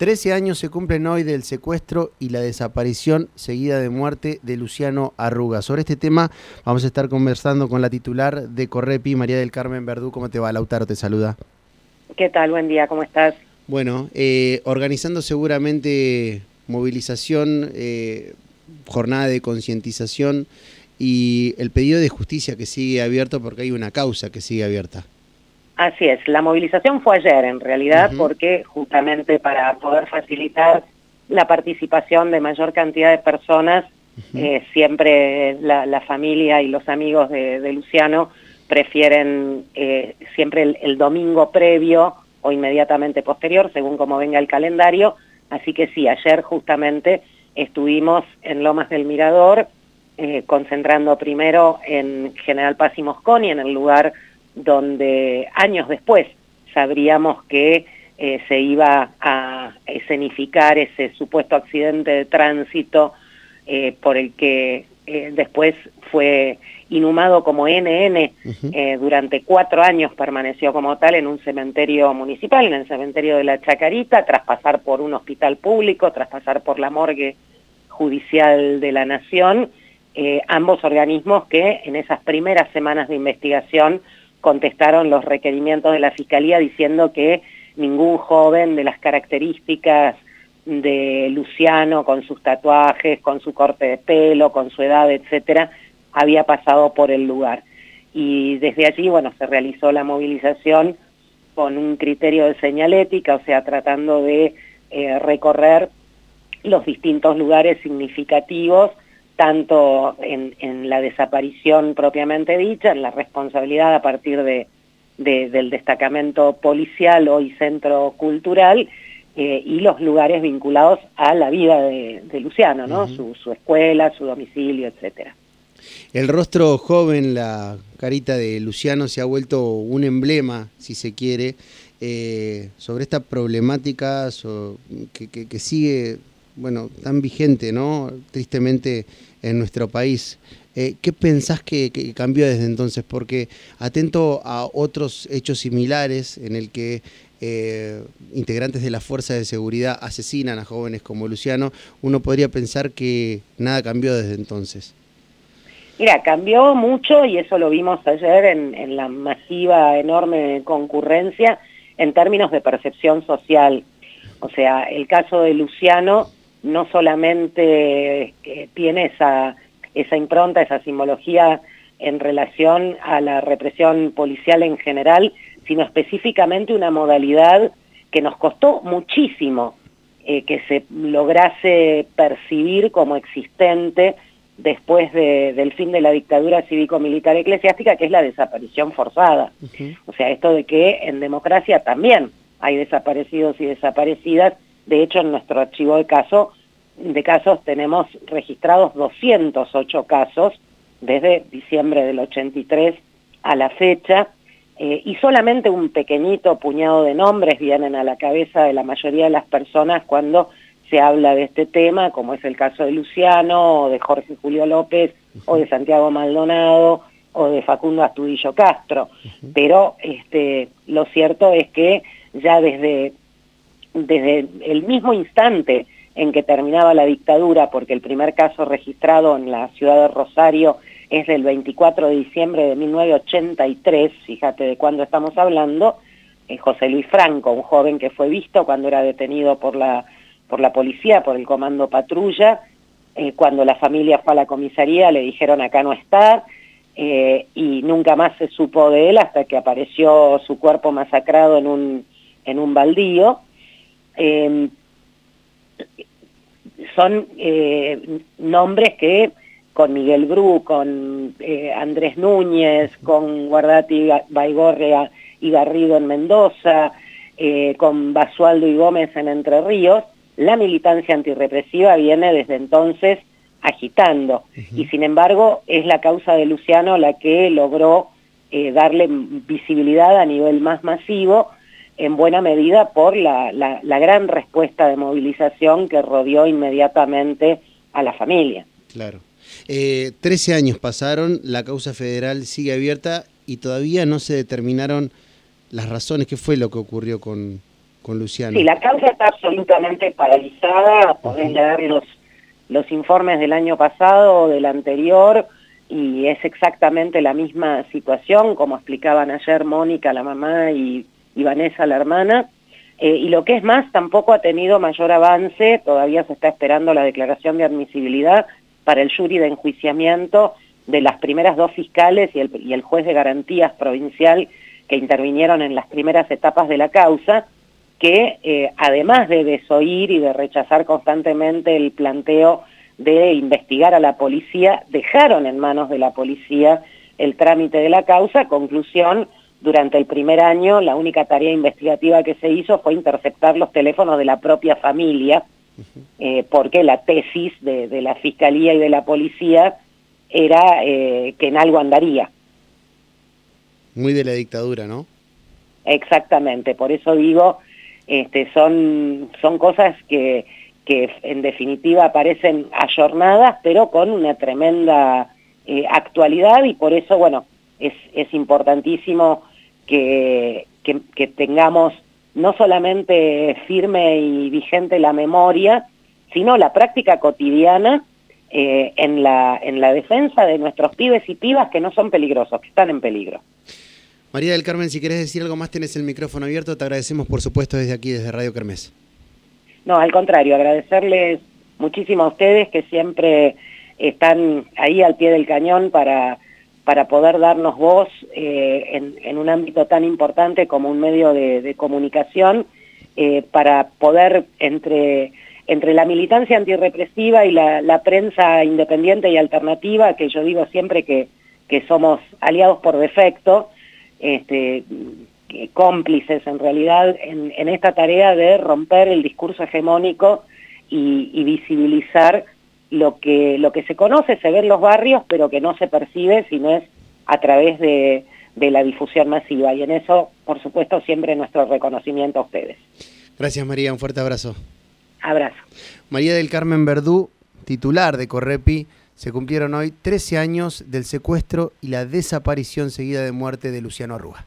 13 años se cumplen hoy del secuestro y la desaparición seguida de muerte de Luciano Arruga. Sobre este tema vamos a estar conversando con la titular de Correpi, María del Carmen Verdú. ¿Cómo te va? Lautaro te saluda. ¿Qué tal? Buen día, ¿cómo estás? Bueno, eh, organizando seguramente movilización, eh, jornada de concientización y el pedido de justicia que sigue abierto porque hay una causa que sigue abierta. Así es, la movilización fue ayer en realidad porque justamente para poder facilitar la participación de mayor cantidad de personas, eh, siempre la, familia y los amigos de, Luciano prefieren eh, siempre el, domingo previo o inmediatamente posterior, según como venga el calendario. Así que sí, ayer justamente estuvimos en Lomas del Mirador, eh, concentrando primero en General Paz y Mosconi, en el lugar donde años después sabríamos que eh, se iba a escenificar ese supuesto accidente de tránsito eh, por el que eh, después fue inhumado como NN, durante cuatro años permaneció como tal en un cementerio municipal, en el cementerio de la Chacarita, tras pasar por un hospital público, tras pasar por la morgue judicial de la Nación, ambos organismos que en esas primeras semanas de investigación contestaron los requerimientos de la Fiscalía diciendo que ningún joven de las características de Luciano, con sus tatuajes, con su corte de pelo, con su edad, etcétera, había pasado por el lugar. Y desde allí, bueno, se realizó la movilización con un criterio de señalética, o sea, tratando de eh, recorrer los distintos lugares significativos tanto en, la desaparición propiamente dicha, en la responsabilidad a partir de, del destacamento policial hoy centro cultural, eh, y los lugares vinculados a la vida de, Luciano, ¿no? su, escuela, su domicilio, etcétera. El rostro joven, la carita de Luciano se ha vuelto un emblema, si se quiere, eh, sobre esta problemática que, que sigue bueno, tan vigente, ¿no? Tristemente en nuestro país. Eh, ¿Qué pensás que, cambió desde entonces? Porque atento a otros hechos similares en el que eh, integrantes de la fuerza de seguridad asesinan a jóvenes como Luciano, uno podría pensar que nada cambió desde entonces. Mira, cambió mucho y eso lo vimos ayer en, en la masiva, enorme concurrencia en términos de percepción social. O sea, el caso de Luciano no solamente eh, tiene esa, esa impronta, esa simbología en relación a la represión policial en general, sino específicamente una modalidad que nos costó muchísimo eh, que se lograse percibir como existente después del fin de la dictadura cívico-militar eclesiástica, que es la desaparición forzada. O sea, esto de que en democracia también hay desaparecidos y desaparecidas, de hecho, en nuestro archivo de caso de casos tenemos registrados 208 casos desde diciembre del 83 a la fecha eh, y solamente un pequeñito puñado de nombres vienen a la cabeza de la mayoría de las personas cuando se habla de este tema, como es el caso de Luciano, o de Jorge Julio López, o de Santiago Maldonado, o de Facundo Astudillo Castro. Pero este, lo cierto es que ya desde desde el mismo instante en que terminaba la dictadura, porque el primer caso registrado en la ciudad de Rosario es del 24 de diciembre de 1983, fíjate de cuándo estamos hablando, José Luis Franco, un joven que fue visto cuando era detenido por la, por la policía, por el comando patrulla, eh, cuando la familia fue a la comisaría le dijeron acá no está, eh, y nunca más se supo de él hasta que apareció su cuerpo masacrado en un, en un baldío. Em, son eh, nombres que con Miguel Bru, con eh, Andrés Núñez, con Guardati Baigorria y Garrido en Mendoza, eh, con Basualdo y Gómez en Entre Ríos, la militancia antirrepresiva viene desde entonces agitando. Y sin embargo, es la causa de Luciano la que logró darle visibilidad a nivel más masivo en buena medida por la, la, gran respuesta de movilización que rodeó inmediatamente a la familia. Claro. Eh, trece años pasaron, la causa federal sigue abierta y todavía no se determinaron las razones, qué fue lo que ocurrió con, con Luciano. Sí, la causa está absolutamente paralizada, podés leer los, los informes del año pasado o del anterior, y es exactamente la misma situación, como explicaban ayer Mónica, la mamá, y, Vanessa, la hermana. Eh, y lo que es más, tampoco ha tenido mayor avance, todavía se está esperando la declaración de admisibilidad para el jury de enjuiciamiento de las primeras dos fiscales y el, y el juez de garantías provincial que intervinieron en las primeras etapas de la causa, que eh, además de desoír y de rechazar constantemente el planteo de investigar a la policía, dejaron en manos de la policía el trámite de la causa. Conclusión, durante el primer año la única tarea investigativa que se hizo fue interceptar los teléfonos de la propia familia, eh, porque la tesis de, la Fiscalía y de la Policía era eh, que en algo andaría. Muy de la dictadura, ¿no? Exactamente, por eso digo, este, son, son cosas que que en definitiva parecen ayornadas, pero con una tremenda eh, actualidad y por eso, bueno, es, es importantísimo que, que, tengamos no solamente firme y vigente la memoria, sino la práctica cotidiana eh, en, la, en la defensa de nuestros pibes y pibas que no son peligrosos, que están en peligro. María del Carmen, si querés decir algo más, tenés el micrófono abierto. Te agradecemos, por supuesto, desde aquí, desde Radio Kermés. No, al contrario, agradecerles muchísimo a ustedes que siempre están ahí al pie del cañón para, para poder darnos voz eh, en, un ámbito tan importante como un medio de, comunicación, eh, para poder entre, entre la militancia antirrepresiva y la, prensa independiente y alternativa, que yo digo siempre que, que somos aliados por defecto, este, cómplices en realidad en, esta tarea de romper el discurso hegemónico y, visibilizar lo que, lo que se conoce, se ve en los barrios, pero que no se percibe sino es a través de, de la difusión masiva. Y en eso, por supuesto, siempre nuestro reconocimiento a ustedes. Gracias María, un fuerte abrazo. Abrazo. María del Carmen Verdú, titular de Correpi, se cumplieron hoy 13 años del secuestro y la desaparición seguida de muerte de Luciano Arruga.